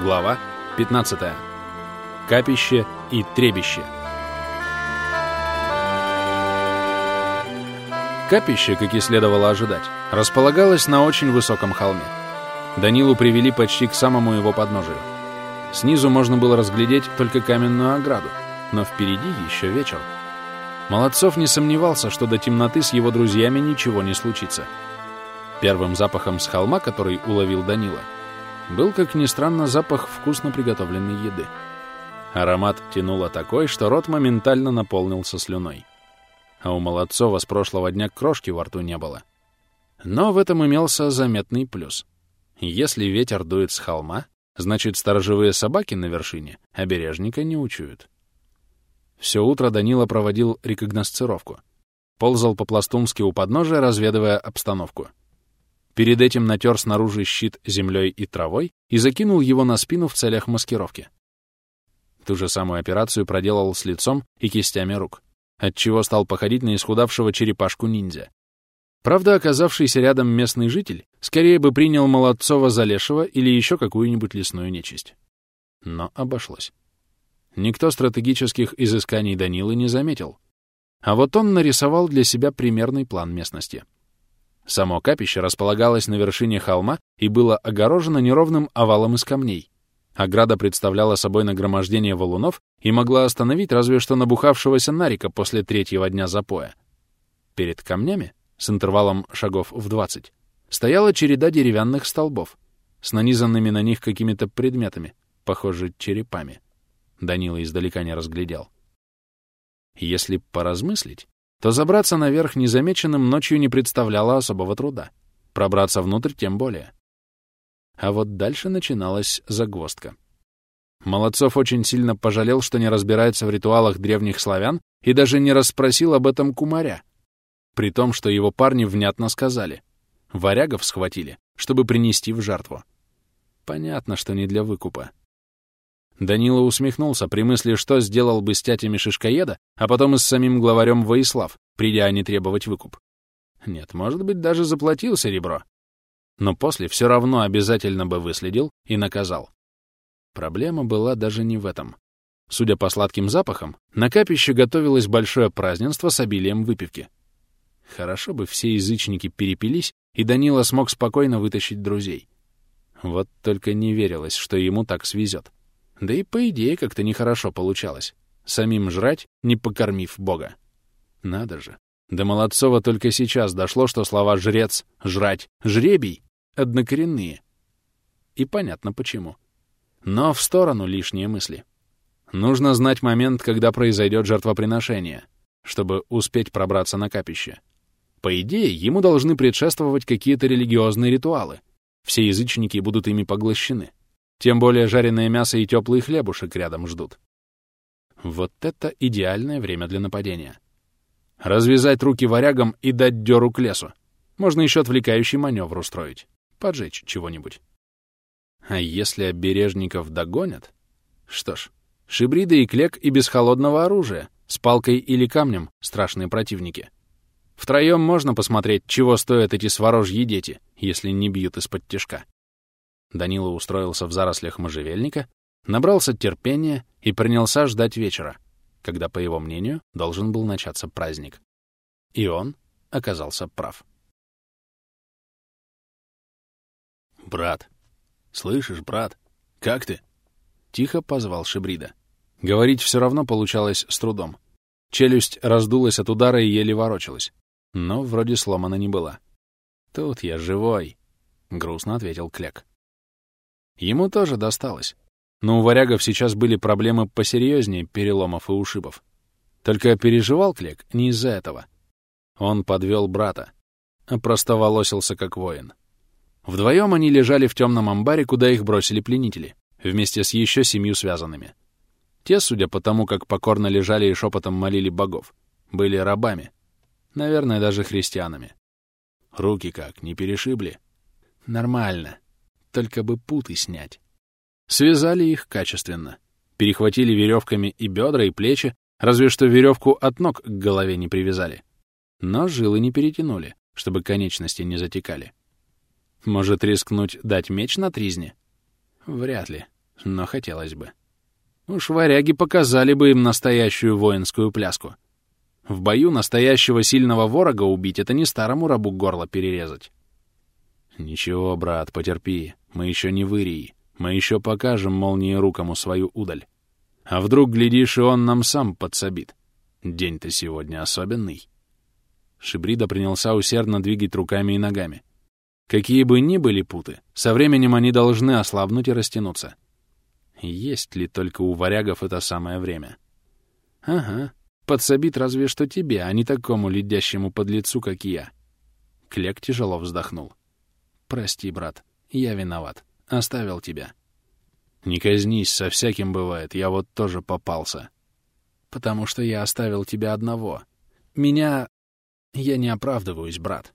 Глава 15. Капище и требище. Капище, как и следовало ожидать, располагалось на очень высоком холме. Данилу привели почти к самому его подножию. Снизу можно было разглядеть только каменную ограду, но впереди еще вечер. Молодцов не сомневался, что до темноты с его друзьями ничего не случится. Первым запахом с холма, который уловил Данила, был, как ни странно, запах вкусно приготовленной еды. Аромат тянуло такой, что рот моментально наполнился слюной. А у Молодцова с прошлого дня крошки во рту не было. Но в этом имелся заметный плюс. Если ветер дует с холма, значит, сторожевые собаки на вершине обережника не учуют. Все утро Данила проводил рекогносцировку. Ползал по-пластунски у подножия, разведывая обстановку — Перед этим натер снаружи щит землей и травой и закинул его на спину в целях маскировки. Ту же самую операцию проделал с лицом и кистями рук, отчего стал походить на исхудавшего черепашку-ниндзя. Правда, оказавшийся рядом местный житель скорее бы принял Молодцова за лешего или еще какую-нибудь лесную нечисть. Но обошлось. Никто стратегических изысканий Данилы не заметил. А вот он нарисовал для себя примерный план местности — Само капище располагалось на вершине холма и было огорожено неровным овалом из камней. Ограда представляла собой нагромождение валунов и могла остановить разве что набухавшегося нарика после третьего дня запоя. Перед камнями, с интервалом шагов в 20, стояла череда деревянных столбов с нанизанными на них какими-то предметами, похоже, черепами. Данила издалека не разглядел. Если поразмыслить, то забраться наверх незамеченным ночью не представляло особого труда. Пробраться внутрь тем более. А вот дальше начиналась загвоздка. Молодцов очень сильно пожалел, что не разбирается в ритуалах древних славян и даже не расспросил об этом кумаря. При том, что его парни внятно сказали. Варягов схватили, чтобы принести в жертву. Понятно, что не для выкупа. Данила усмехнулся при мысли, что сделал бы с тятями Шишкоеда, а потом и с самим главарем Воислав, придя они требовать выкуп. Нет, может быть, даже заплатил серебро. Но после все равно обязательно бы выследил и наказал. Проблема была даже не в этом. Судя по сладким запахам, на капище готовилось большое празднество с обилием выпивки. Хорошо бы все язычники перепились, и Данила смог спокойно вытащить друзей. Вот только не верилось, что ему так свезет. Да и по идее как-то нехорошо получалось. Самим жрать, не покормив Бога. Надо же. До Молодцова только сейчас дошло, что слова «жрец», «жрать», «жребий» — однокоренные. И понятно почему. Но в сторону лишние мысли. Нужно знать момент, когда произойдет жертвоприношение, чтобы успеть пробраться на капище. По идее, ему должны предшествовать какие-то религиозные ритуалы. Все язычники будут ими поглощены. Тем более жареное мясо и теплый хлебушек рядом ждут. Вот это идеальное время для нападения. Развязать руки варягам и дать дёру к лесу. Можно еще отвлекающий маневр устроить. Поджечь чего-нибудь. А если обережников догонят? Что ж, шибриды и клек и без холодного оружия, с палкой или камнем — страшные противники. Втроем можно посмотреть, чего стоят эти сворожьи дети, если не бьют из-под тяжка. Данила устроился в зарослях можжевельника, набрался терпения и принялся ждать вечера, когда, по его мнению, должен был начаться праздник. И он оказался прав. «Брат! Слышишь, брат? Как ты?» Тихо позвал Шибрида. Говорить все равно получалось с трудом. Челюсть раздулась от удара и еле ворочалась. Но вроде сломана не была. «Тут я живой», — грустно ответил Клек. Ему тоже досталось. Но у варягов сейчас были проблемы посерьезнее переломов и ушибов. Только переживал Клек не из-за этого. Он подвел брата, а просто волосился как воин. Вдвоем они лежали в темном амбаре, куда их бросили пленители, вместе с еще семью связанными. Те, судя по тому, как покорно лежали и шепотом молили богов, были рабами. Наверное, даже христианами. Руки как, не перешибли? Нормально только бы путы снять. Связали их качественно. Перехватили веревками и бедра, и плечи, разве что веревку от ног к голове не привязали. Но жилы не перетянули, чтобы конечности не затекали. Может, рискнуть дать меч на тризне? Вряд ли. но хотелось бы. Уж варяги показали бы им настоящую воинскую пляску. В бою настоящего сильного ворога убить — это не старому рабу горло перерезать. Ничего, брат, потерпи, мы еще не в. Мы еще покажем молнии рукому свою удаль. А вдруг, глядишь, и он нам сам подсобит. День-то сегодня особенный. Шибрида принялся усердно двигать руками и ногами. Какие бы ни были путы, со временем они должны ослабнуть и растянуться. Есть ли только у варягов это самое время? Ага, подсобит разве что тебе, а не такому ледящему подлецу, как я. Клек тяжело вздохнул. Прости, брат, я виноват. Оставил тебя. Не казнись, со всяким бывает, я вот тоже попался. Потому что я оставил тебя одного. Меня... Я не оправдываюсь, брат.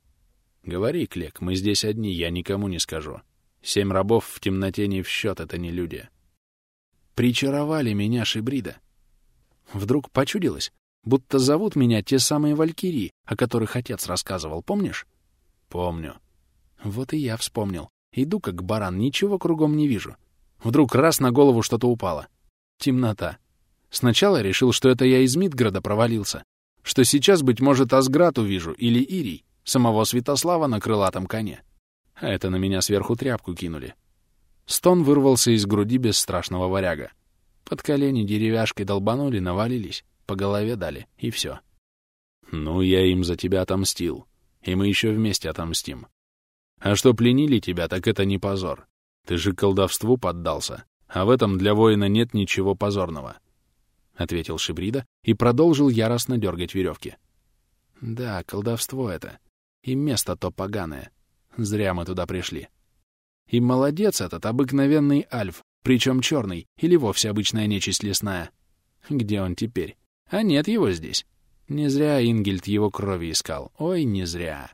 Говори, Клек, мы здесь одни, я никому не скажу. Семь рабов в темноте не в счет, это не люди. Причаровали меня Шибрида. Вдруг почудилось, будто зовут меня те самые валькирии, о которых отец рассказывал, помнишь? Помню. Вот и я вспомнил. Иду как баран, ничего кругом не вижу. Вдруг раз на голову что-то упало. Темнота. Сначала решил, что это я из Мидграда провалился, что сейчас, быть может, Асград увижу или Ирий, самого Святослава на крылатом коне. А это на меня сверху тряпку кинули. Стон вырвался из груди бесстрашного варяга. Под колени деревяшкой долбанули, навалились, по голове дали, и все. Ну, я им за тебя отомстил, и мы еще вместе отомстим. А что пленили тебя, так это не позор. Ты же колдовству поддался, а в этом для воина нет ничего позорного. — ответил Шибрида и продолжил яростно дергать веревки. «Да, колдовство это. И место то поганое. Зря мы туда пришли. И молодец этот обыкновенный альф, причем черный, или вовсе обычная нечисть лесная. Где он теперь? А нет его здесь. Не зря Ингельд его крови искал. Ой, не зря.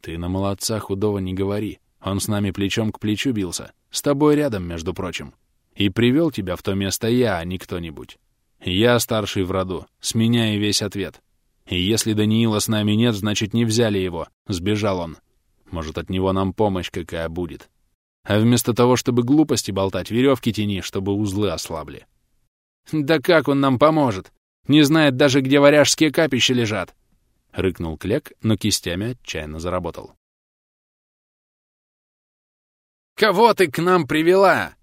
Ты на молодца худого не говори. Он с нами плечом к плечу бился. С тобой рядом, между прочим. И привел тебя в то место я, а не кто-нибудь. Я старший в роду. С меня и весь ответ. И если Даниила с нами нет, значит, не взяли его. Сбежал он. Может, от него нам помощь какая будет. А вместо того, чтобы глупости болтать, веревки тяни, чтобы узлы ослабли. Да как он нам поможет? Не знает даже, где варяжские капища лежат. — рыкнул Клек, но кистями отчаянно заработал. «Кого ты к нам привела?»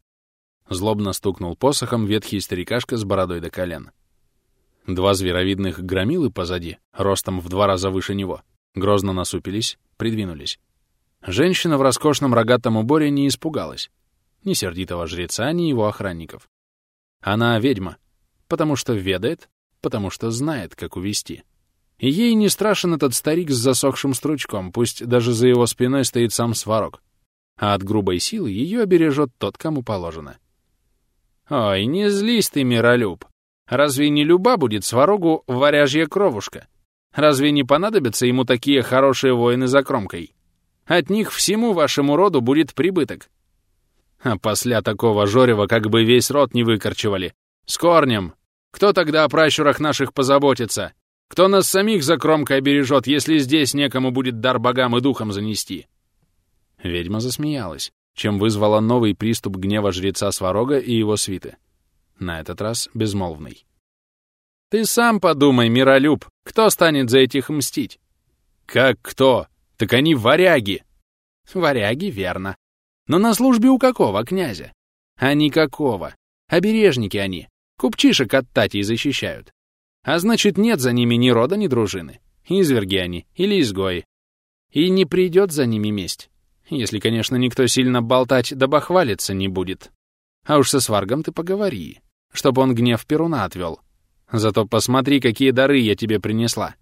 Злобно стукнул посохом ветхий старикашка с бородой до колен. Два зверовидных громилы позади, ростом в два раза выше него, грозно насупились, придвинулись. Женщина в роскошном рогатом уборе не испугалась. Ни сердитого жреца, ни его охранников. Она ведьма, потому что ведает, потому что знает, как увести. Ей не страшен этот старик с засохшим стручком, пусть даже за его спиной стоит сам сварог. А от грубой силы ее обережет тот, кому положено. Ой, не злись ты, миролюб. Разве не люба будет сварогу варяжья кровушка? Разве не понадобятся ему такие хорошие воины за кромкой? От них всему вашему роду будет прибыток. А после такого жорева как бы весь род не выкорчевали. С корнем. Кто тогда о пращурах наших позаботится? Кто нас самих за кромкой бережет, если здесь некому будет дар богам и духам занести?» Ведьма засмеялась, чем вызвала новый приступ гнева жреца Сварога и его свиты. На этот раз безмолвный. «Ты сам подумай, миролюб, кто станет за этих мстить?» «Как кто? Так они варяги!» «Варяги, верно. Но на службе у какого князя?» «А никакого. Обережники они. Купчишек от Татей защищают. А значит, нет за ними ни рода, ни дружины. Изверги они или изгои. И не придет за ними месть. Если, конечно, никто сильно болтать да бахвалиться не будет. А уж со сваргом ты поговори, чтоб он гнев Перуна отвел. Зато посмотри, какие дары я тебе принесла.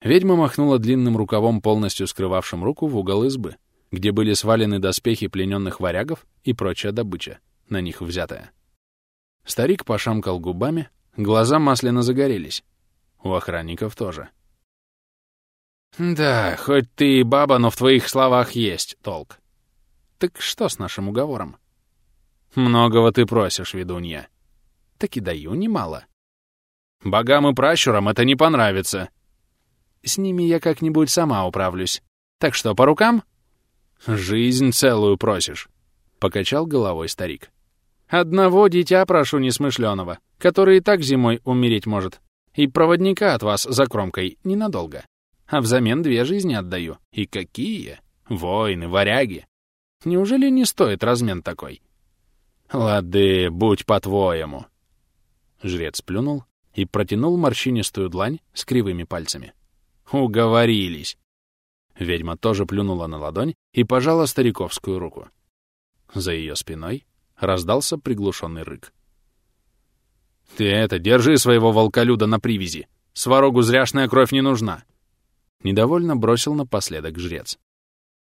Ведьма махнула длинным рукавом, полностью скрывавшим руку, в угол избы, где были свалены доспехи плененных варягов и прочая добыча, на них взятая. Старик пошамкал губами, Глаза масляно загорелись. У охранников тоже. «Да, хоть ты и баба, но в твоих словах есть толк. Так что с нашим уговором?» «Многого ты просишь, ведунья». «Так и даю немало». «Богам и пращурам это не понравится». «С ними я как-нибудь сама управлюсь. Так что, по рукам?» «Жизнь целую просишь», — покачал головой старик. Одного дитя прошу несмышленого, который и так зимой умереть может, и проводника от вас за кромкой ненадолго. А взамен две жизни отдаю. И какие? Воины, варяги. Неужели не стоит размен такой? Лады, будь по-твоему. Жрец плюнул и протянул морщинистую длань с кривыми пальцами. Уговорились. Ведьма тоже плюнула на ладонь и пожала стариковскую руку. За ее спиной раздался приглушенный рык. «Ты это, держи своего волколюда на привязи! Сварогу зряшная кровь не нужна!» Недовольно бросил напоследок жрец.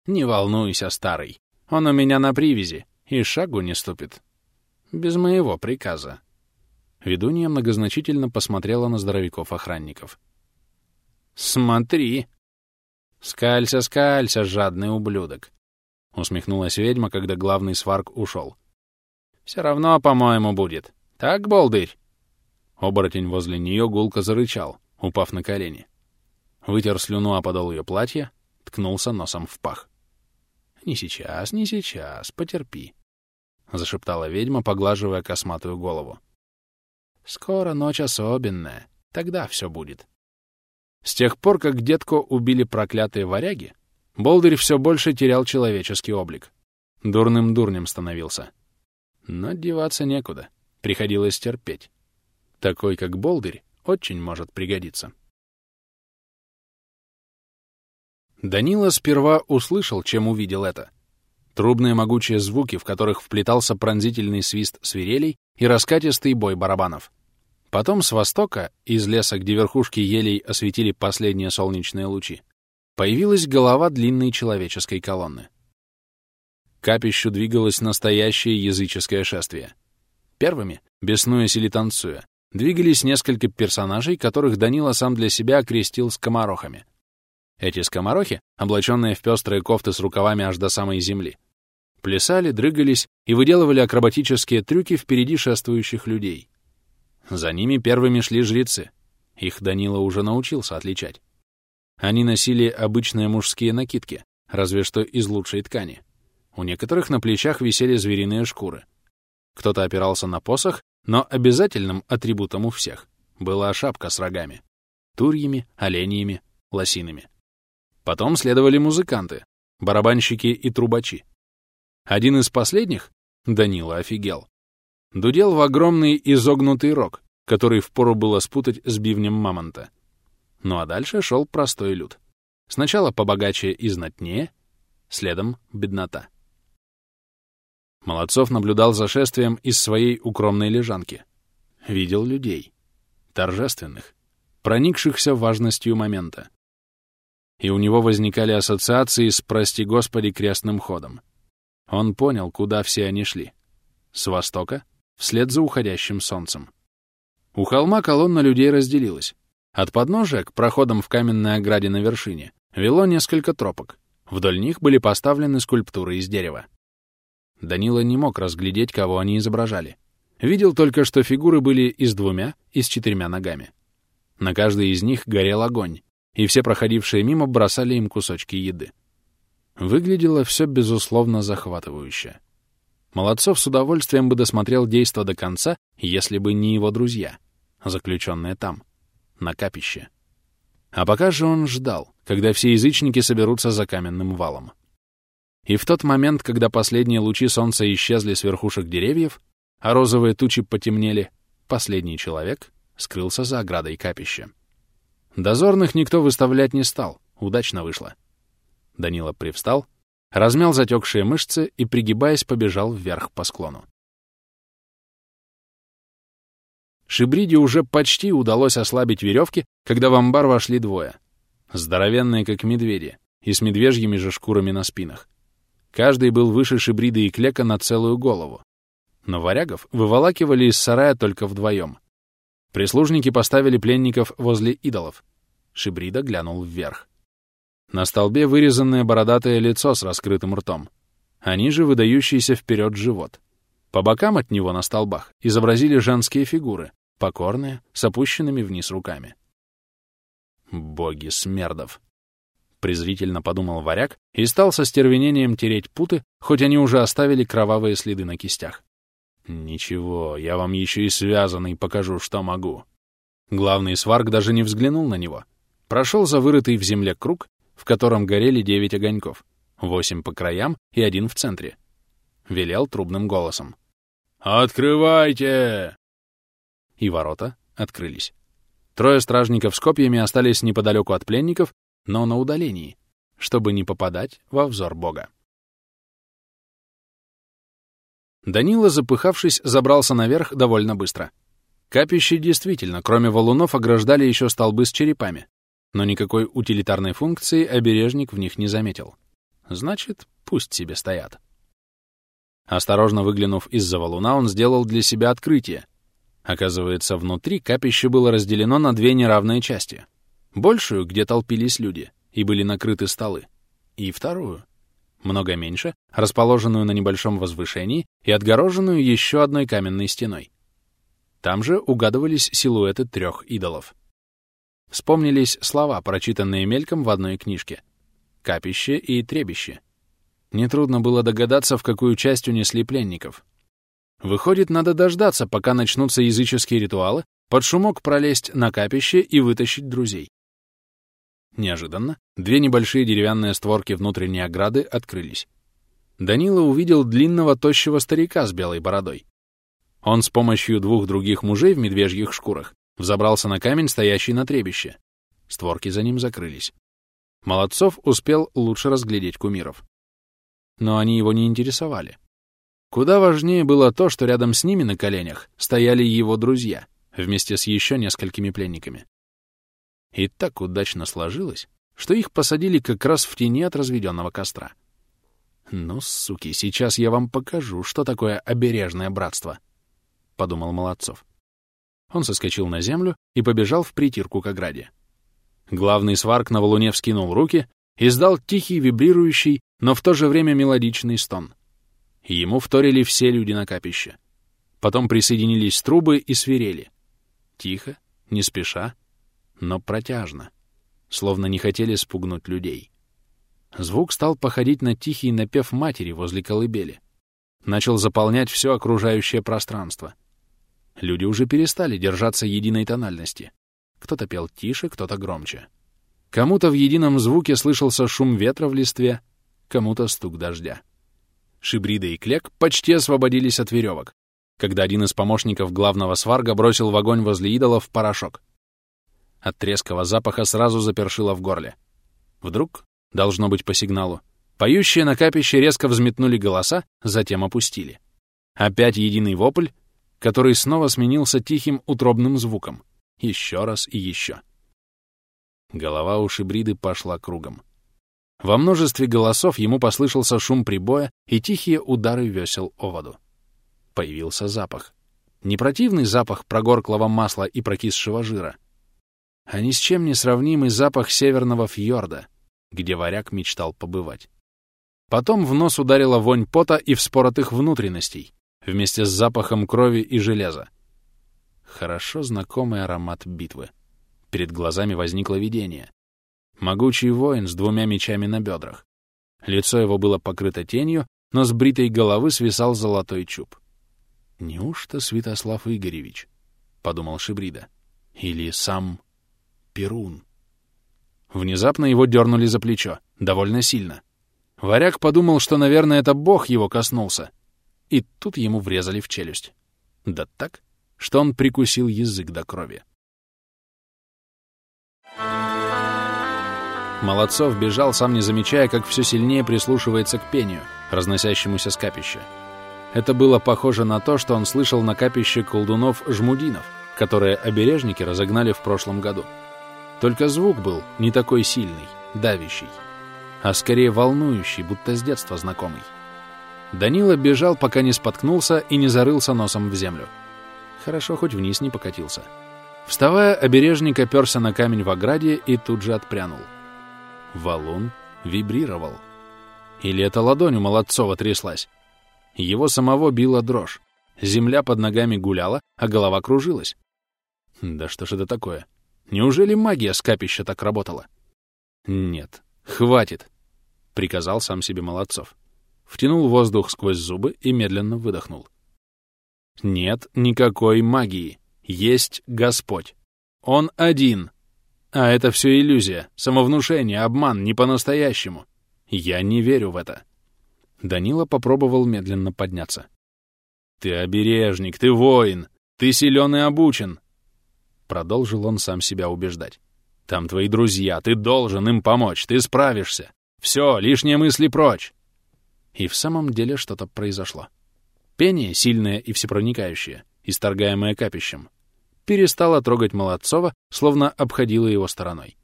«Не волнуйся, старый, он у меня на привязи и шагу не ступит. Без моего приказа». Ведунья многозначительно посмотрела на здоровяков-охранников. «Смотри!» «Скалься, скалься, жадный ублюдок!» — усмехнулась ведьма, когда главный сварк ушел. «Все равно, по-моему, будет. Так, болдырь?» Оборотень возле нее гулко зарычал, упав на колени. Вытер слюну о подол ее платья, ткнулся носом в пах. «Не сейчас, не сейчас, потерпи», — зашептала ведьма, поглаживая косматую голову. «Скоро ночь особенная, тогда все будет». С тех пор, как детко убили проклятые варяги, Болдырь все больше терял человеческий облик. Дурным дурнем становился. Но деваться некуда, приходилось терпеть. Такой, как Болдырь, очень может пригодиться. Данила сперва услышал, чем увидел это. Трубные могучие звуки, в которых вплетался пронзительный свист свирелей и раскатистый бой барабанов. Потом с востока, из леса, где верхушки елей осветили последние солнечные лучи, появилась голова длинной человеческой колонны. Капищу двигалось настоящее языческое шествие. Первыми, беснуясь или танцуя, двигались несколько персонажей, которых Данила сам для себя окрестил скоморохами — эти скоморохи, облаченные в пестрые кофты с рукавами аж до самой земли, плясали, дрыгались и выделывали акробатические трюки впереди шествующих людей. За ними первыми шли жрецы. Их Данила уже научился отличать. Они носили обычные мужские накидки, разве что из лучшей ткани. У некоторых на плечах висели звериные шкуры. Кто-то опирался на посох, но обязательным атрибутом у всех была шапка с рогами. Турьями, оленями, лосинами. Потом следовали музыканты, барабанщики и трубачи. Один из последних, Данила офигел, дудел в огромный изогнутый рог, который впору было спутать с бивнем мамонта. Ну а дальше шел простой люд. Сначала побогаче и знатнее, следом беднота. Молодцов наблюдал за шествием из своей укромной лежанки. Видел людей. Торжественных, проникшихся важностью момента и у него возникали ассоциации с, прости господи, крестным ходом. Он понял, куда все они шли. С востока, вслед за уходящим солнцем. У холма колонна людей разделилась. От подножия к проходам в каменной ограде на вершине вело несколько тропок. Вдоль них были поставлены скульптуры из дерева. Данила не мог разглядеть, кого они изображали. Видел только, что фигуры были и с двумя, и с четырьмя ногами. На каждой из них горел огонь, и все проходившие мимо бросали им кусочки еды. Выглядело все безусловно захватывающе. Молодцов с удовольствием бы досмотрел действо до конца, если бы не его друзья, заключенные там, на капище. А пока же он ждал, когда все язычники соберутся за каменным валом. И в тот момент, когда последние лучи солнца исчезли с верхушек деревьев, а розовые тучи потемнели, последний человек скрылся за оградой капища. Дозорных никто выставлять не стал, удачно вышло. Данила привстал, размял затекшие мышцы и, пригибаясь, побежал вверх по склону. Шибриде уже почти удалось ослабить веревки, когда в амбар вошли двое. Здоровенные, как медведи, и с медвежьими же шкурами на спинах. Каждый был выше Шибрида и Клека на целую голову. Но варягов выволакивали из сарая только вдвоем. Прислужники поставили пленников возле идолов. Шибрида глянул вверх. На столбе вырезанное бородатое лицо с раскрытым ртом. Они же выдающийся вперед живот. По бокам от него на столбах изобразили женские фигуры, покорные, с опущенными вниз руками. «Боги смердов!» — презрительно подумал варяг и стал со стервенением тереть путы, хоть они уже оставили кровавые следы на кистях. Ничего, я вам еще и связанный покажу, что могу. Главный сварк даже не взглянул на него. Прошел за вырытый в земле круг, в котором горели девять огоньков, восемь по краям и один в центре. Велел трубным голосом. «Открывайте!» И ворота открылись. Трое стражников с копьями остались неподалеку от пленников, но на удалении, чтобы не попадать во взор Бога. Данила, запыхавшись, забрался наверх довольно быстро. Капище действительно, кроме валунов, ограждали еще столбы с черепами, но никакой утилитарной функции обережник в них не заметил. Значит, пусть себе стоят. Осторожно выглянув из-за валуна, он сделал для себя открытие — Оказывается, внутри капище было разделено на две неравные части. Большую, где толпились люди, и были накрыты столы, и вторую, много меньше, расположенную на небольшом возвышении и отгороженную еще одной каменной стеной. Там же угадывались силуэты трех идолов. Вспомнились слова, прочитанные мельком в одной книжке. «Капище» и «Требище». Нетрудно было догадаться, в какую часть унесли пленников — Выходит, надо дождаться, пока начнутся языческие ритуалы, под шумок пролезть на капище и вытащить друзей. Неожиданно две небольшие деревянные створки внутренней ограды открылись. Данила увидел длинного тощего старика с белой бородой. Он с помощью двух других мужей в медвежьих шкурах взобрался на камень, стоящий на требище. Створки за ним закрылись. Молодцов успел лучше разглядеть кумиров. Но они его не интересовали. Куда важнее было то, что рядом с ними на коленях стояли его друзья, вместе с еще несколькими пленниками. И так удачно сложилось, что их посадили как раз в тени от разведенного костра. «Ну, суки, сейчас я вам покажу, что такое обережное братство», — подумал Молодцов. Он соскочил на землю и побежал в притирку к ограде. Главный сварк на валуне вскинул руки и издал тихий, вибрирующий, но в то же время мелодичный стон. Ему вторили все люди на капище. Потом присоединились трубы и свирели. Тихо, не спеша, но протяжно, словно не хотели спугнуть людей. Звук стал походить на тихий напев матери возле колыбели. Начал заполнять все окружающее пространство. Люди уже перестали держаться единой тональности. Кто-то пел тише, кто-то громче. Кому-то в едином звуке слышался шум ветра в листве, кому-то стук дождя. Шибрида и Клек почти освободились от веревок, когда один из помощников главного сварга бросил в огонь возле идолов порошок. От треского запаха сразу запершило в горле. Вдруг, должно быть по сигналу, поющие на капище резко взметнули голоса, затем опустили. Опять единый вопль, который снова сменился тихим утробным звуком. Еще раз и еще. Голова у Шибриды пошла кругом. Во множестве голосов ему послышался шум прибоя и тихие удары весел о воду. Появился запах. Не противный запах прогорклого масла и прокисшего жира, а ни с чем не сравнимый запах северного фьорда, где варяг мечтал побывать. Потом в нос ударила вонь пота и вспоротых внутренностей, вместе с запахом крови и железа. Хорошо знакомый аромат битвы. Перед глазами возникло видение. Могучий воин с двумя мечами на бедрах. Лицо его было покрыто тенью, но с бритой головы свисал золотой чуб. «Неужто Святослав Игоревич?» — подумал Шибрида. «Или сам Перун?» Внезапно его дернули за плечо, довольно сильно. Варяг подумал, что, наверное, это бог его коснулся. И тут ему врезали в челюсть. Да так, что он прикусил язык до крови. Молодцов бежал, сам не замечая, как все сильнее прислушивается к пению, разносящемуся с капища. Это было похоже на то, что он слышал на капище колдунов-жмудинов, которые обережники разогнали в прошлом году. Только звук был не такой сильный, давящий, а скорее волнующий, будто с детства знакомый. Данила бежал, пока не споткнулся и не зарылся носом в землю. Хорошо, хоть вниз не покатился. Вставая, обережник оперся на камень в ограде и тут же отпрянул. Валун вибрировал. Или эта ладонь у Молодцова тряслась. Его самого била дрожь. Земля под ногами гуляла, а голова кружилась. Да что ж это такое? Неужели магия с капища так работала? Нет, хватит, — приказал сам себе Молодцов. Втянул воздух сквозь зубы и медленно выдохнул. Нет никакой магии. Есть Господь. Он один. А это все иллюзия, самовнушение, обман, не по-настоящему. Я не верю в это. Данила попробовал медленно подняться. «Ты обережник, ты воин, ты силен и обучен!» Продолжил он сам себя убеждать. «Там твои друзья, ты должен им помочь, ты справишься. Все, лишние мысли прочь!» И в самом деле что-то произошло. Пение, сильное и всепроникающее, исторгаемое капищем, перестало трогать Молодцова, словно обходило его стороной.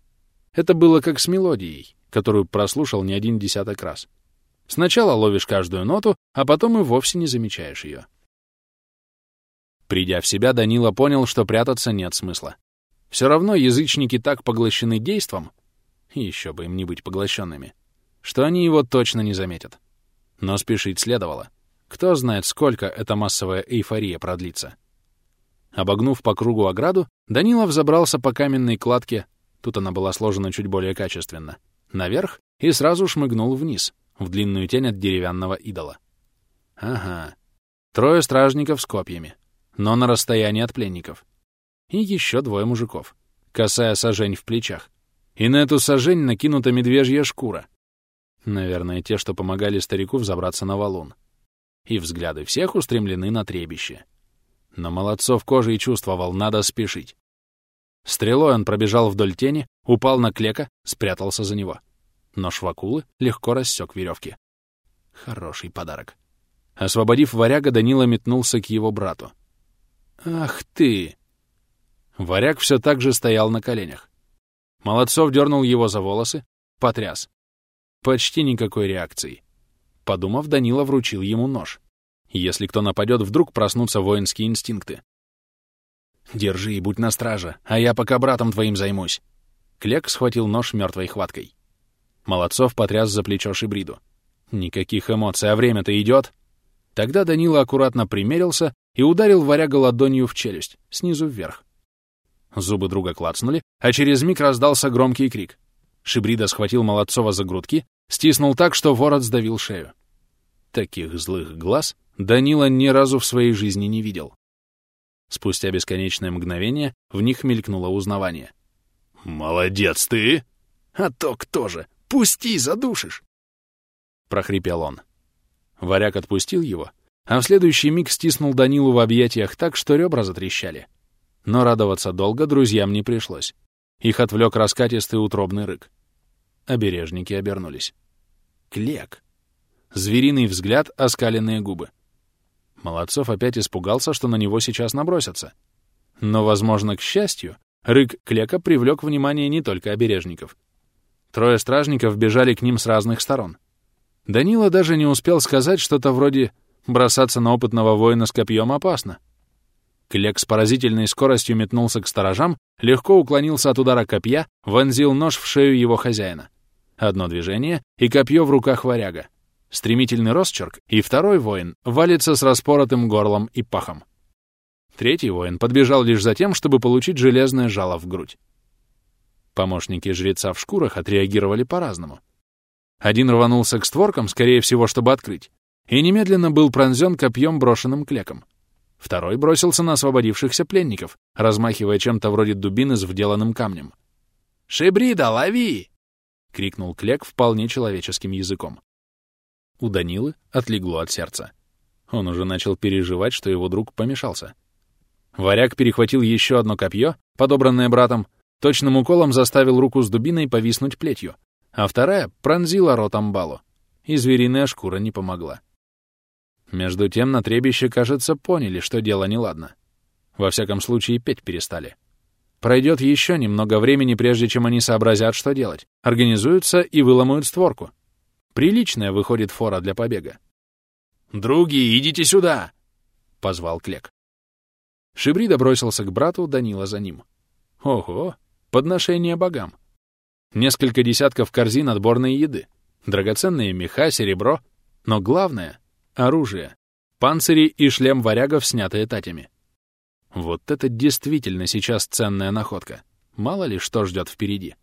Это было как с мелодией, которую прослушал не один десяток раз. Сначала ловишь каждую ноту, а потом и вовсе не замечаешь ее. Придя в себя, Данила понял, что прятаться нет смысла. Все равно язычники так поглощены действом, еще бы им не быть поглощенными, что они его точно не заметят. Но спешить следовало. Кто знает, сколько эта массовая эйфория продлится. Обогнув по кругу ограду, Данилов забрался по каменной кладке, тут она была сложена чуть более качественно, наверх и сразу шмыгнул вниз, в длинную тень от деревянного идола. Ага. Трое стражников с копьями, но на расстоянии от пленников. И еще двое мужиков, косая сажень в плечах. И на эту сажень накинута медвежья шкура. Наверное, те, что помогали старику взобраться на валун и взгляды всех устремлены на требище. Но Молодцов кожей чувствовал, надо спешить. Стрелой он пробежал вдоль тени, упал на клека, спрятался за него. Нож вакулы легко рассек веревки. Хороший подарок. Освободив варяга, Данила метнулся к его брату. «Ах ты!» Варяг все так же стоял на коленях. Молодцов дернул его за волосы, потряс. Почти никакой реакции. Подумав, Данила вручил ему нож. Если кто нападет, вдруг проснутся воинские инстинкты. «Держи и будь на страже, а я пока братом твоим займусь». Клек схватил нож мертвой хваткой. Молодцов потряс за плечо Шибриду. Никаких эмоций, а время-то идет. Тогда Данила аккуратно примерился и ударил варяга ладонью в челюсть, снизу вверх. Зубы друга клацнули, а через миг раздался громкий крик. Шибрида схватил Молодцова за грудки, Стиснул так, что ворот сдавил шею. Таких злых глаз Данила ни разу в своей жизни не видел. Спустя бесконечное мгновение в них мелькнуло узнавание. «Молодец ты!» «А то кто же? Пусти, задушишь!» прохрипел он. Варяг отпустил его, а в следующий миг стиснул Данилу в объятиях так, что ребра затрещали. Но радоваться долго друзьям не пришлось. Их отвлек раскатистый утробный рык. Обережники обернулись. Клек. Звериный взгляд, оскаленные губы. Молодцов опять испугался, что на него сейчас набросятся. Но, возможно, к счастью, рык Клека привлек внимание не только обережников. Трое стражников бежали к ним с разных сторон. Данила даже не успел сказать что-то вроде «бросаться на опытного воина с копьем опасно». Клек с поразительной скоростью метнулся к сторожам, легко уклонился от удара копья, вонзил нож в шею его хозяина. Одно движение, и копье в руках варяга. Стремительный росчерк, и второй воин валится с распоротым горлом и пахом. Третий воин подбежал лишь за тем, чтобы получить железное жало в грудь. Помощники жреца в шкурах отреагировали по-разному. Один рванулся к створкам, скорее всего, чтобы открыть, и немедленно был пронзен копьем, брошенным клеком. Второй бросился на освободившихся пленников, размахивая чем-то вроде дубины с вделанным камнем. «Шибрида, лови!» — крикнул Клек вполне человеческим языком. У Данилы отлегло от сердца. Он уже начал переживать, что его друг помешался. Варяг перехватил еще одно копье, подобранное братом, точным уколом заставил руку с дубиной повиснуть плетью, а вторая пронзила рот амбалу, и звериная шкура не помогла. Между тем на требище, кажется, поняли, что дело неладно. Во всяком случае, петь перестали. Пройдет еще немного времени, прежде чем они сообразят, что делать. Организуются и выломают створку. Приличная выходит фора для побега. «Други, идите сюда!» — позвал Клек. Шибрида бросился к брату, Данила за ним. Ого, подношение богам. Несколько десятков корзин отборной еды, драгоценные меха, серебро, но главное — оружие, панцири и шлем варягов, снятые татями. Вот это действительно сейчас ценная находка. Мало ли что ждет впереди.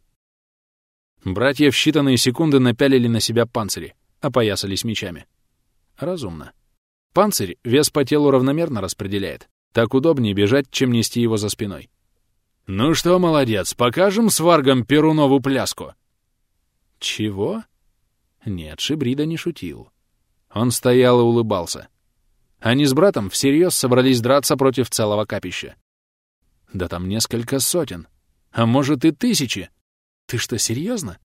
Братья в считанные секунды напялили на себя панцири, опоясались мечами. Разумно. Панцирь вес по телу равномерно распределяет. Так удобнее бежать, чем нести его за спиной. «Ну что, молодец, покажем сваргам Перунову пляску?» «Чего?» Нет, Шибрида не шутил. Он стоял и улыбался. Они с братом всерьез собрались драться против целого капища. Да там несколько сотен, а может и тысячи. Ты что, серьезно?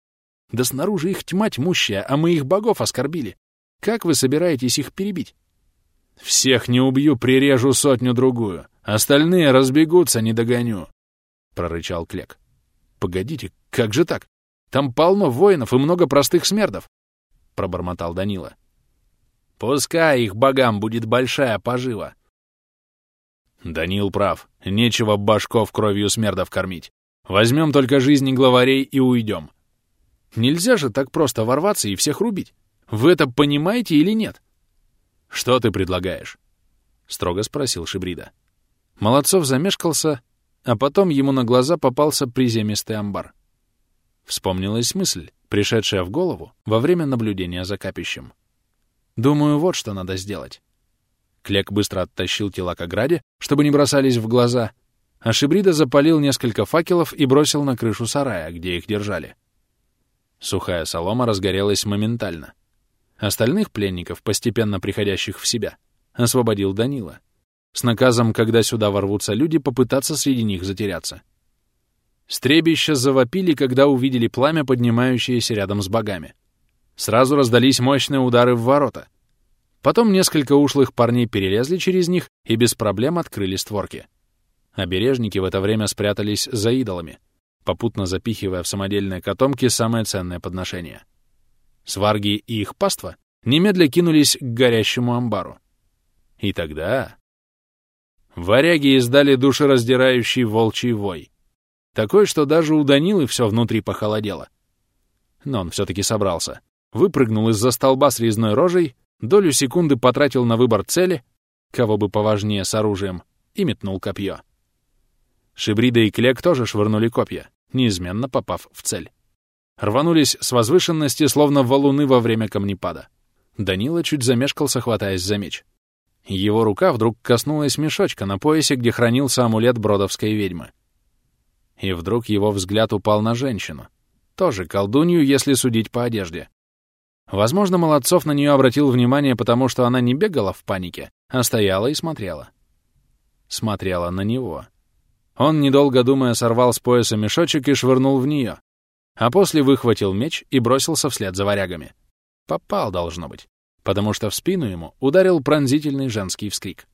Да снаружи их тьма тьмущая, а мы их богов оскорбили. Как вы собираетесь их перебить? Всех не убью, прирежу сотню-другую. Остальные разбегутся, не догоню. — прорычал Клек. «Погодите, как же так? Там полно воинов и много простых смердов!» — пробормотал Данила. «Пускай их богам будет большая пожива!» Данил прав. Нечего башков кровью смердов кормить. Возьмем только жизни главарей и уйдем. Нельзя же так просто ворваться и всех рубить. Вы это понимаете или нет? Что ты предлагаешь? Строго спросил Шибрида. Молодцов замешкался, а потом ему на глаза попался приземистый амбар. Вспомнилась мысль, пришедшая в голову во время наблюдения за капищем. Думаю, вот что надо сделать. Клек быстро оттащил тела к ограде, чтобы не бросались в глаза, а Шибрида запалил несколько факелов и бросил на крышу сарая, где их держали. Сухая солома разгорелась моментально. Остальных пленников, постепенно приходящих в себя, освободил Данила — с наказом, когда сюда ворвутся люди, попытаться среди них затеряться. Стребища завопили, когда увидели пламя, поднимающееся рядом с богами. Сразу раздались мощные удары в ворота. Потом несколько ушлых парней перелезли через них и без проблем открыли створки. Обережники в это время спрятались за идолами, попутно запихивая в самодельные котомки самое ценное подношение. Сварги и их паства немедля кинулись к горящему амбару. И тогда Варяги издали душераздирающий волчий вой. Такой, что даже у Данилы все внутри похолодело. Но он все-таки собрался. Выпрыгнул из-за столба с резной рожей, долю секунды потратил на выбор цели, кого бы поважнее с оружием, и метнул копье. Шибрида и Клек тоже швырнули копья, неизменно попав в цель. Рванулись с возвышенности, словно валуны во время камнепада. Данила чуть замешкался, хватаясь за меч. Его рука вдруг коснулась мешочка на поясе, где хранился амулет бродовской ведьмы. И вдруг его взгляд упал на женщину. Тоже колдунью, если судить по одежде. Возможно, Молодцов на нее обратил внимание, потому что она не бегала в панике, а стояла и смотрела. Смотрела на него. Он, недолго думая, сорвал с пояса мешочек и швырнул в нее, а после выхватил меч и бросился вслед за варягами. Попал, должно быть потому что в спину ему ударил пронзительный женский вскрик.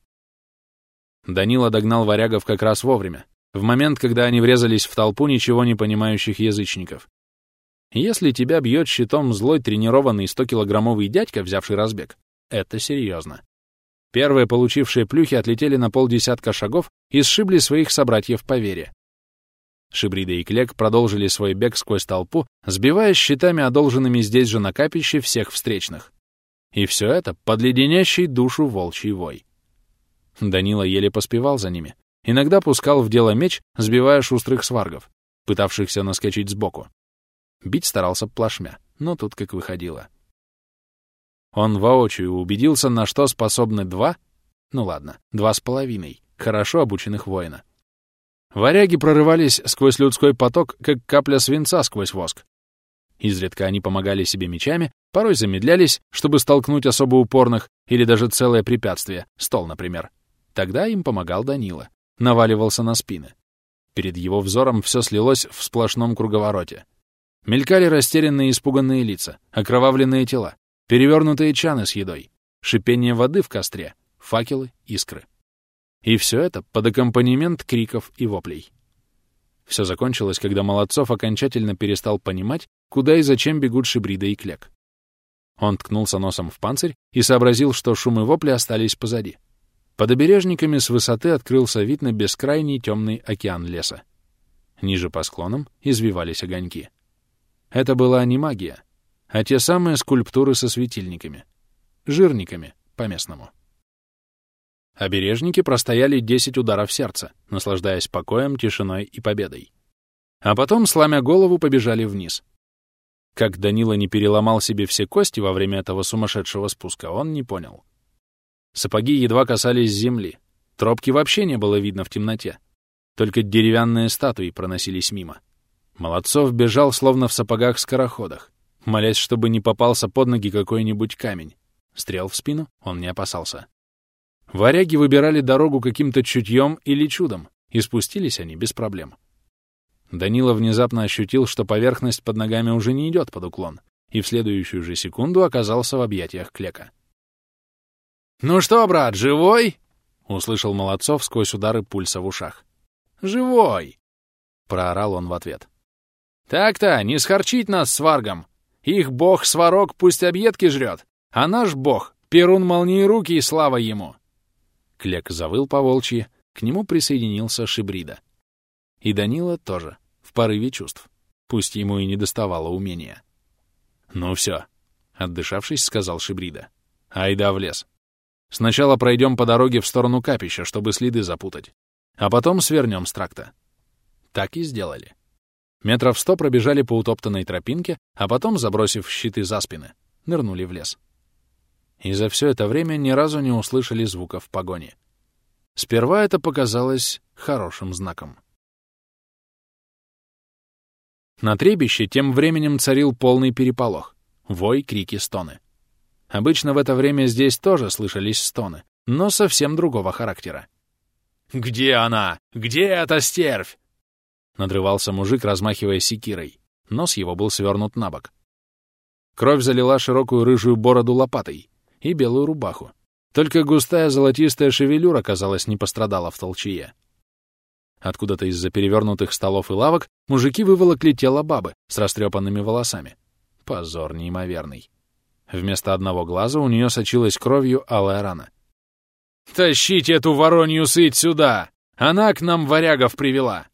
Данила догнал варягов как раз вовремя, в момент, когда они врезались в толпу ничего не понимающих язычников. Если тебя бьет щитом злой тренированный 100-килограммовый дядька, взявший разбег, это серьезно. Первые, получившие плюхи, отлетели на полдесятка шагов и сшибли своих собратьев по вере. Шибрида и Клек продолжили свой бег сквозь толпу, сбивая щитами одолженными здесь же на капище всех встречных. И все это под леденящий душу волчий вой. Данила еле поспевал за ними. Иногда пускал в дело меч, сбивая шустрых сваргов, пытавшихся наскочить сбоку. Бить старался плашмя, но тут как выходило. Он воочию убедился, на что способны два, ну ладно, два с половиной, хорошо обученных воина. Варяги прорывались сквозь людской поток, как капля свинца сквозь воск. Изредка они помогали себе мечами, порой замедлялись, чтобы столкнуть особо упорных или даже целое препятствие, стол, например. Тогда им помогал Данила, наваливался на спины. Перед его взором все слилось в сплошном круговороте. Мелькали растерянные испуганные лица, окровавленные тела, перевернутые чаны с едой, шипение воды в костре, факелы, искры. И все это под аккомпанемент криков и воплей. Все закончилось, когда Молодцов окончательно перестал понимать, куда и зачем бегут Шибрида и Клек. Он ткнулся носом в панцирь и сообразил, что шум и вопли остались позади. Под обережниками с высоты открылся вид на бескрайний темный океан леса. Ниже по склонам извивались огоньки. Это была не магия, а те самые скульптуры со светильниками. Жирниками, по-местному. Обережники простояли десять ударов сердца, наслаждаясь покоем, тишиной и победой. А потом, сломя голову, побежали вниз, как Данила не переломал себе все кости во время этого сумасшедшего спуска, он не понял. Сапоги едва касались земли. Тропки вообще не было видно в темноте. Только деревянные статуи проносились мимо. Молодцов бежал, словно в сапогах-скороходах, молясь, чтобы не попался под ноги какой-нибудь камень. Стрел в спину он не опасался. Варяги выбирали дорогу каким-то чутьем или чудом, и спустились они без проблем. Данила внезапно ощутил, что поверхность под ногами уже не идет под уклон, и в следующую же секунду оказался в объятиях Клека. «Ну что, брат, живой?» — услышал Молодцов сквозь удары пульса в ушах. «Живой!» — проорал он в ответ. «Так-то, не схорчить нас с варгом! Их бог сварог пусть объедки жрет, а наш бог — перун молнии руки и слава ему!» Клек завыл по волчьи, к нему присоединился Шибрида. И Данила тоже, в порыве чувств, пусть ему и не доставало умения. «Ну все», — отдышавшись, сказал Шибрида. «Айда в лес. Сначала пройдем по дороге в сторону капища, чтобы следы запутать, а потом свернем с тракта». Так и сделали. Метров сто пробежали по утоптанной тропинке, а потом, забросив щиты за спины, нырнули в лес. И за все это время ни разу не услышали звуков погони. Сперва это показалось хорошим знаком. На требище тем временем царил полный переполох. Вой, крики, стоны. Обычно в это время здесь тоже слышались стоны, но совсем другого характера. «Где она? Где эта стервь?» Надрывался мужик, размахивая секирой. Нос его был свернут на бок. Кровь залила широкую рыжую бороду лопатой и белую рубаху. Только густая золотистая шевелюра, казалось, не пострадала в толчье. Откуда-то из-за перевернутых столов и лавок мужики выволокли тело бабы с растрепанными волосами. Позор неимоверный. Вместо одного глаза у нее сочилась кровью алая рана. «Тащите эту воронью сыть сюда! Она к нам варягов привела!»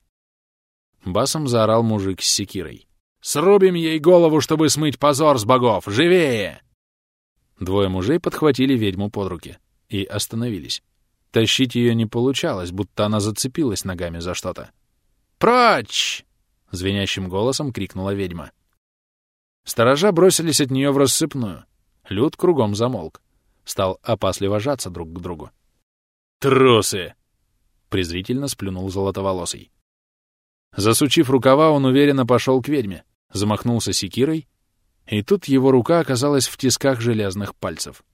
Басом заорал мужик с секирой. «Срубим ей голову, чтобы смыть позор с богов! Живее!» Двое мужей подхватили ведьму под руки и остановились. Тащить ее не получалось, будто она зацепилась ногами за что-то. «Прочь!» — звенящим голосом крикнула ведьма. Сторожа бросились от нее в рассыпную. Люд кругом замолк. Стал опасливо жаться друг к другу. «Трусы!» — презрительно сплюнул золотоволосый. Засучив рукава, он уверенно пошел к ведьме, замахнулся секирой, и тут его рука оказалась в тисках железных пальцев.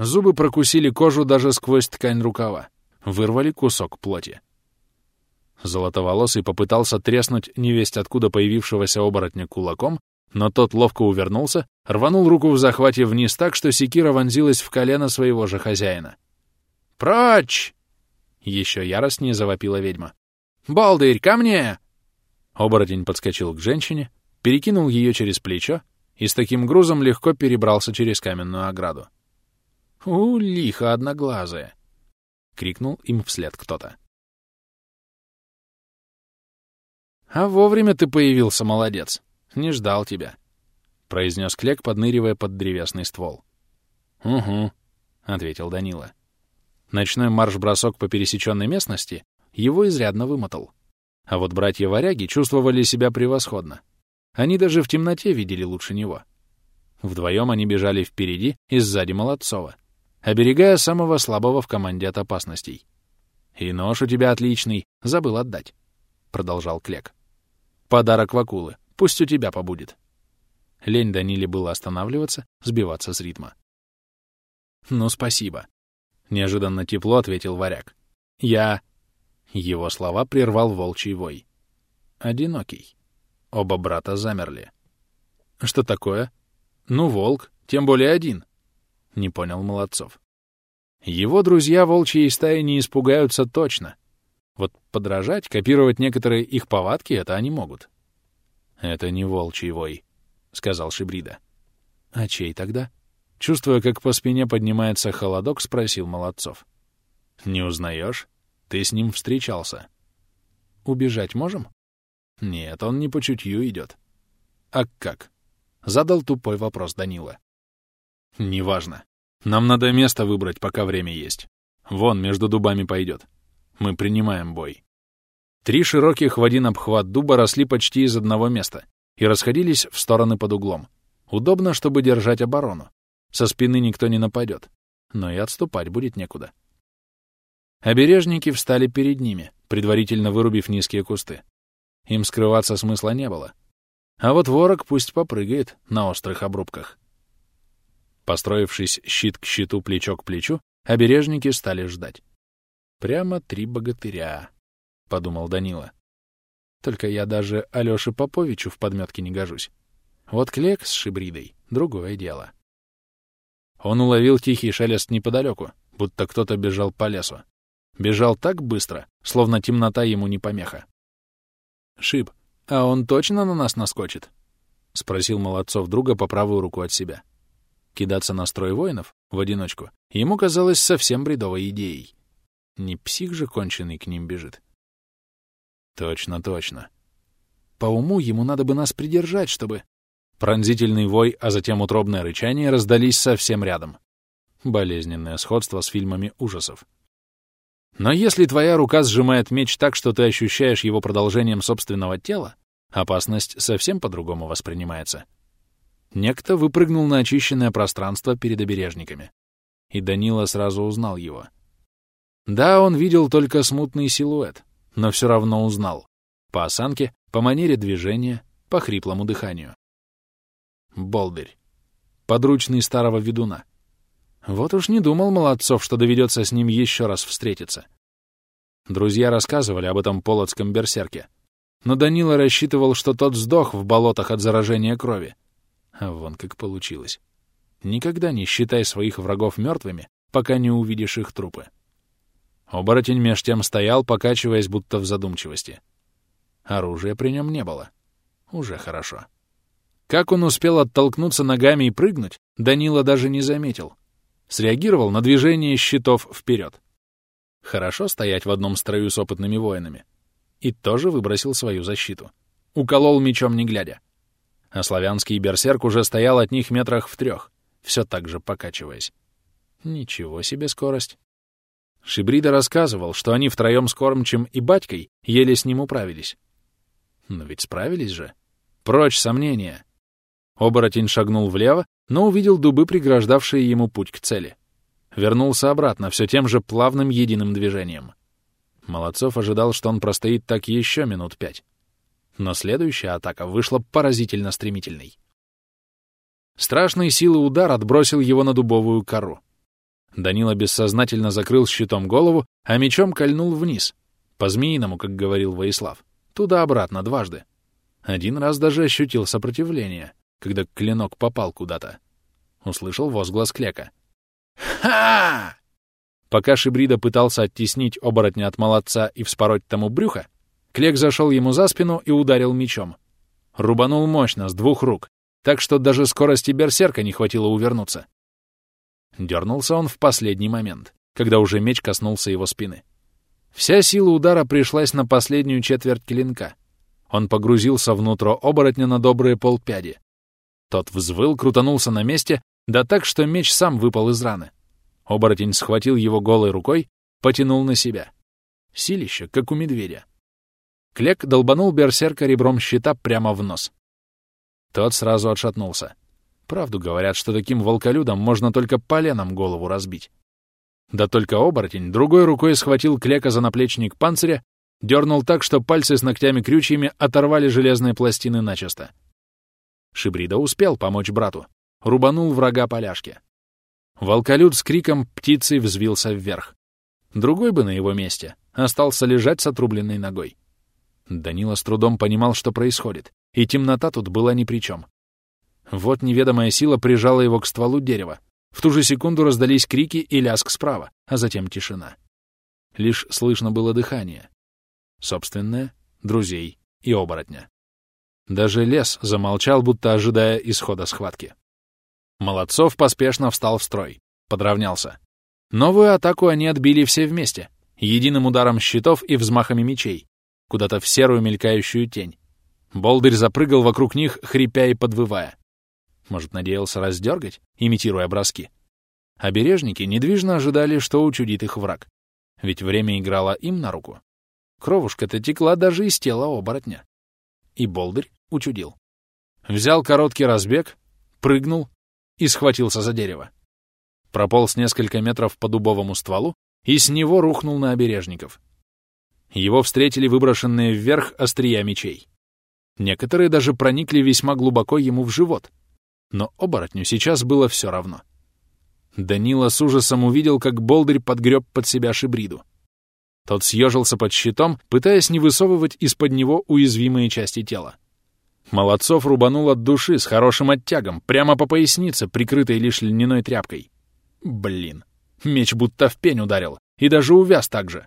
Зубы прокусили кожу даже сквозь ткань рукава, вырвали кусок плоти. Золотоволосый попытался треснуть невесть откуда появившегося оборотня кулаком, но тот ловко увернулся, рванул руку в захвате вниз так, что секира вонзилась в колено своего же хозяина. «Прочь!» — еще яростнее завопила ведьма. «Балдырь, ко мне!» Оборотень подскочил к женщине, перекинул ее через плечо и с таким грузом легко перебрался через каменную ограду. «У, лихо одноглазая!» — крикнул им вслед кто-то. «А вовремя ты появился, молодец!» Не ждал тебя», — произнес Клек, подныривая под древесный ствол. «Угу», — ответил Данила. Ночной марш-бросок по пересеченной местности его изрядно вымотал. А вот братья-варяги чувствовали себя превосходно. Они даже в темноте видели лучше него. Вдвоем они бежали впереди и сзади Молодцова, оберегая самого слабого в команде от опасностей. «И нож у тебя отличный, забыл отдать», — продолжал Клек. «Подарок Вакулы. Пусть у тебя побудет. Лень Даниле было останавливаться, сбиваться с ритма. «Ну, спасибо», — неожиданно тепло ответил варяг. «Я...» Его слова прервал волчий вой. «Одинокий». Оба брата замерли. «Что такое?» «Ну, волк, тем более один», — не понял Молодцов. Его друзья волчьей стаи не испугаются точно. Вот подражать, копировать некоторые их повадки — это они могут. «Это не волчий вой», — сказал Шибрида. «А чей тогда?» Чувствуя, как по спине поднимается холодок, спросил Молодцов. «Не узнаешь? Ты с ним встречался». «Убежать можем?» «Нет, он не по чутью идет». «А как?» — задал тупой вопрос Данила. «Неважно. Нам надо место выбрать, пока время есть. Вон, между дубами пойдет. Мы принимаем бой». Три широких в один обхват дуба росли почти из одного места и расходились в стороны под углом. Удобно, чтобы держать оборону. Со спины никто не нападет. но и отступать будет некуда. Обережники встали перед ними, предварительно вырубив низкие кусты. Им скрываться смысла не было. А вот ворог пусть попрыгает на острых обрубках. Построившись щит к щиту, плечо к плечу, обережники стали ждать. «Прямо три богатыря», — подумал Данила. «Только я даже Алёше Поповичу в подметке не гожусь. Вот Клек с Шибридой — другое дело». Он уловил тихий шелест неподалеку, будто кто-то бежал по лесу. Бежал так быстро, словно темнота ему не помеха. «Шиб, а он точно на нас наскочит?» — спросил Молодцов друга по правую руку от себя. Кидаться на строй воинов в одиночку ему казалось совсем бредовой идеей. Не псих же конченый к ним бежит. Точно, точно. По уму ему надо бы нас придержать, чтобы... Пронзительный вой, а затем утробное рычание раздались совсем рядом. Болезненное сходство с фильмами ужасов. Но если твоя рука сжимает меч так, что ты ощущаешь его продолжением собственного тела, опасность совсем по-другому воспринимается. Некто выпрыгнул на очищенное пространство перед обережниками. И Данила сразу узнал его. Да, он видел только смутный силуэт, но все равно узнал. По осанке, по манере движения, по хриплому дыханию. Болдырь. Подручный старого ведуна. Вот уж не думал Молодцов, что доведется с ним еще раз встретиться. Друзья рассказывали об этом полоцком берсерке. Но Данила рассчитывал, что тот сдох в болотах от заражения крови. Вон как получилось. Никогда не считай своих врагов мертвыми, пока не увидишь их трупы. Оборотень меж тем стоял, покачиваясь будто в задумчивости. Оружия при нем не было. Уже хорошо. Как он успел оттолкнуться ногами и прыгнуть, Данила даже не заметил. Среагировал на движение щитов вперед. Хорошо стоять в одном строю с опытными воинами. И тоже выбросил свою защиту. Уколол мечом не глядя а славянский берсерк уже стоял от них метрах в трех, все так же покачиваясь. Ничего себе скорость. Шибрида рассказывал, что они втроем с Кормчем и батькой еле с ним управились. Но ведь справились же. Прочь сомнения. Оборотень шагнул влево, но увидел дубы, преграждавшие ему путь к цели. Вернулся обратно все тем же плавным единым движением. Молодцов ожидал, что он простоит так еще минут пять но следующая атака вышла поразительно стремительной. Страшной силы удар отбросил его на дубовую кору. Данила бессознательно закрыл щитом голову, а мечом кольнул вниз. По-змеиному, как говорил Воислав. Туда-обратно дважды. Один раз даже ощутил сопротивление, когда клинок попал куда-то. Услышал возглас Клека. «Ха!» Пока Шибрида пытался оттеснить оборотня от молодца и вспороть тому брюхо, Клек зашел ему за спину и ударил мечом. Рубанул мощно, с двух рук, так что даже скорости берсерка не хватило увернуться. Дернулся он в последний момент, когда уже меч коснулся его спины. Вся сила удара пришлась на последнюю четверть клинка. Он погрузился внутрь оборотня на добрые полпяди. Тот взвыл, крутанулся на месте, да так, что меч сам выпал из раны. Оборотень схватил его голой рукой, потянул на себя. Силище, как у медведя. Клек долбанул берсерка ребром щита прямо в нос. Тот сразу отшатнулся. Правду говорят, что таким волколюдом можно только поленом голову разбить. Да только оборотень другой рукой схватил Клека за наплечник панциря, дернул так, что пальцы с ногтями-крючьями оторвали железные пластины начисто. Шибрида успел помочь брату. Рубанул врага поляшки. Волколюд с криком птицей взвился вверх. Другой бы на его месте остался лежать с отрубленной ногой. Данила с трудом понимал, что происходит, и темнота тут была ни при чем. Вот неведомая сила прижала его к стволу дерева. В ту же секунду раздались крики и лязг справа, а затем тишина. Лишь слышно было дыхание. Собственное, друзей и оборотня. Даже лес замолчал, будто ожидая исхода схватки. Молодцов поспешно встал в строй, подравнялся. Новую атаку они отбили все вместе, единым ударом щитов и взмахами мечей, куда-то в серую мелькающую тень. Болдырь запрыгал вокруг них, хрипя и подвывая. Может, надеялся раздергать, имитируя броски? Обережники недвижно ожидали, что учудит их враг. Ведь время играло им на руку. Кровушка-то текла даже из тела оборотня. И Болдырь учудил. Взял короткий разбег, прыгнул и схватился за дерево. прополз несколько метров по дубовому стволу и с него рухнул на обережников. Его встретили выброшенные вверх острия мечей. Некоторые даже проникли весьма глубоко ему в живот. Но оборотню сейчас было все равно. Данила с ужасом увидел, как Болдырь подгреб под себя шибриду. Тот съежился под щитом, пытаясь не высовывать из-под него уязвимые части тела. Молодцов рубанул от души с хорошим оттягом, прямо по пояснице, прикрытой лишь льняной тряпкой. Блин, меч будто в пень ударил, и даже увяз так же.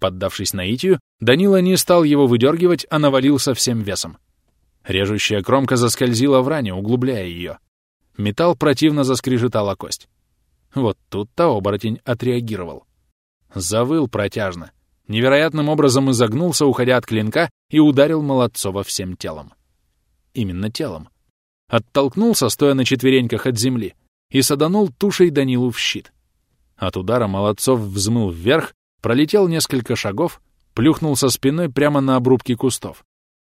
Поддавшись наитию, Данила не стал его выдергивать, а навалился всем весом. Режущая кромка заскользила в ране, углубляя ее. Металл противно заскрежетала кость. Вот тут-то оборотень отреагировал. Завыл протяжно. Невероятным образом изогнулся, уходя от клинка, и ударил Молодцова всем телом. Именно телом. Оттолкнулся, стоя на четвереньках от земли, и саданул тушей Данилу в щит. От удара Молодцов взмыл вверх, пролетел несколько шагов, плюхнулся спиной прямо на обрубки кустов.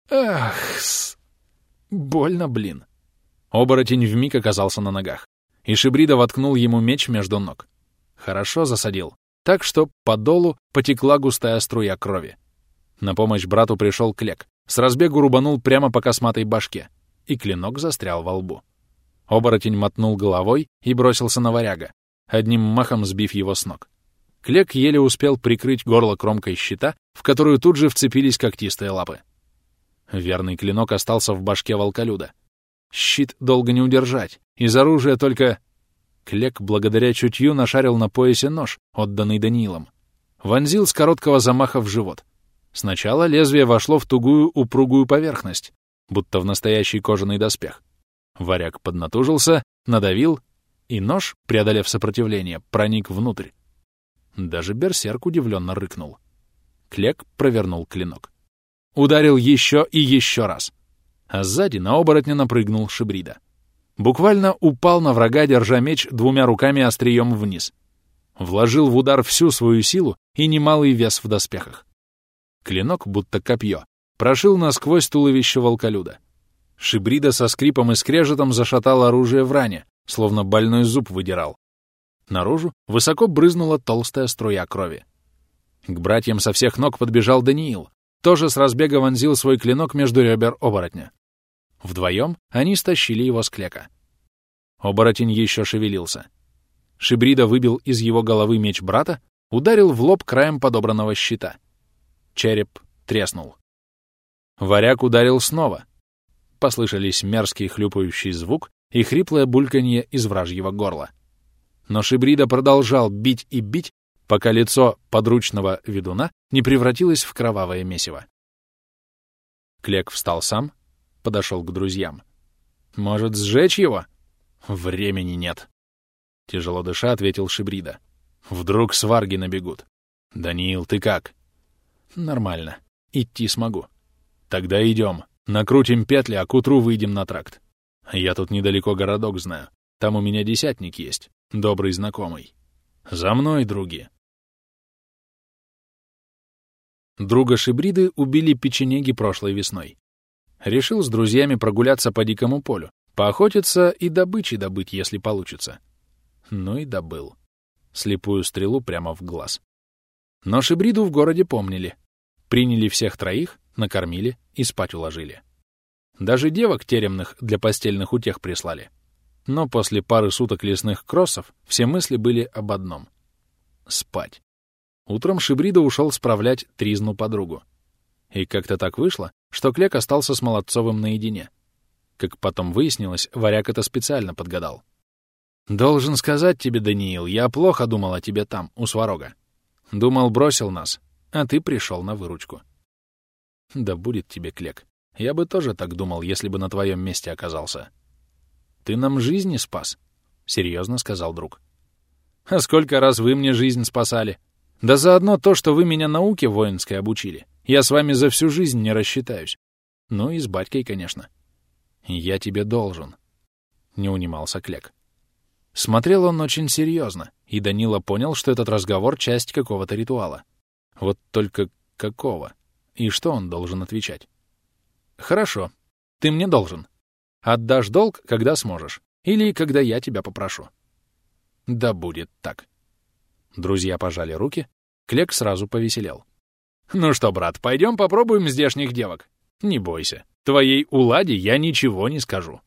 Ах, -с. больно, блин. Оборотень вмиг оказался на ногах, и Шибрида воткнул ему меч между ног. Хорошо засадил, так что по долу потекла густая струя крови. На помощь брату пришел Клек, с разбегу рубанул прямо по косматой башке, и клинок застрял во лбу. Оборотень мотнул головой и бросился на варяга, одним махом сбив его с ног. Клек еле успел прикрыть горло кромкой щита, в которую тут же вцепились когтистые лапы. Верный клинок остался в башке волколюда. Щит долго не удержать, из оружия только... Клек благодаря чутью нашарил на поясе нож, отданный Даниилом. Вонзил с короткого замаха в живот. Сначала лезвие вошло в тугую упругую поверхность, будто в настоящий кожаный доспех. Варяг поднатужился, надавил, и нож, преодолев сопротивление, проник внутрь. Даже берсерк удивленно рыкнул. Клек провернул клинок. Ударил еще и еще раз. А сзади на оборотня напрыгнул Шибрида. Буквально упал на врага, держа меч двумя руками острием вниз. Вложил в удар всю свою силу и немалый вес в доспехах. Клинок, будто копье, прошил насквозь туловище волколюда. Шибрида со скрипом и скрежетом зашатал оружие в ране, словно больной зуб выдирал. Наружу высоко брызнула толстая струя крови. К братьям со всех ног подбежал Даниил, тоже с разбега вонзил свой клинок между ребер оборотня. Вдвоем они стащили его с клека. Оборотень еще шевелился. Шибрида выбил из его головы меч брата, ударил в лоб краем подобранного щита. Череп треснул. Варяг ударил снова. Послышались мерзкий хлюпающий звук и хриплое бульканье из вражьего горла. Но Шибрида продолжал бить и бить, пока лицо подручного ведуна не превратилось в кровавое месиво. Клек встал сам, подошел к друзьям. «Может, сжечь его?» «Времени нет», — тяжело дыша ответил Шибрида. «Вдруг сварги набегут». «Даниил, ты как?» «Нормально. Идти смогу». «Тогда идем. Накрутим петли, а к утру выйдем на тракт. Я тут недалеко городок знаю. Там у меня десятник есть, добрый знакомый. За мной, други!» Друга Шибриды убили печенеги прошлой весной. Решил с друзьями прогуляться по дикому полю, поохотиться и добычи добыть, если получится. Ну и добыл. Слепую стрелу прямо в глаз. Но Шибриду в городе помнили. Приняли всех троих, накормили и спать уложили. Даже девок теремных для постельных утех прислали. Но после пары суток лесных кроссов все мысли были об одном — спать. Утром Шибрида ушел справлять тризну подругу. И как-то так вышло, что Клек остался с Молодцовым наедине. Как потом выяснилось, варяг это специально подгадал. «Должен сказать тебе, Даниил, я плохо думал о тебе там, у Сварога. Думал, бросил нас, а ты пришел на выручку». «Да будет тебе, Клек. Я бы тоже так думал, если бы на твоем месте оказался». «Ты нам жизни спас», — серьезно сказал друг. «А сколько раз вы мне жизнь спасали? Да заодно то, что вы меня науке воинской обучили. Я с вами за всю жизнь не рассчитаюсь. Ну и с батькой, конечно». «Я тебе должен», — не унимался Клек. Смотрел он очень серьезно, и Данила понял, что этот разговор — часть какого-то ритуала. Вот только какого? И что он должен отвечать? «Хорошо, ты мне должен. Отдашь долг, когда сможешь. Или когда я тебя попрошу. Да будет так. Друзья пожали руки, Клек сразу повеселел. «Ну что, брат, пойдем попробуем здешних девок? Не бойся, твоей Уладе я ничего не скажу».